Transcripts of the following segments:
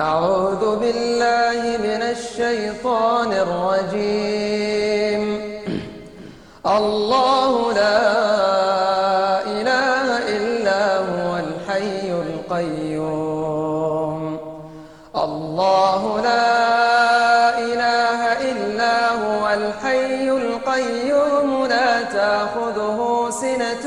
أعوذ بالله من الشيطان الرجيم. الله لا إله إلا هو الحي القيوم. الله لا إله إلا هو الحي القيوم. لا تأخذه سنة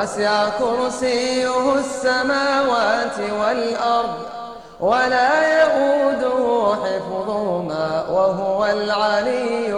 وسع كرسيه السماوات والأرض ولا يؤوده حفظهما وهو العلي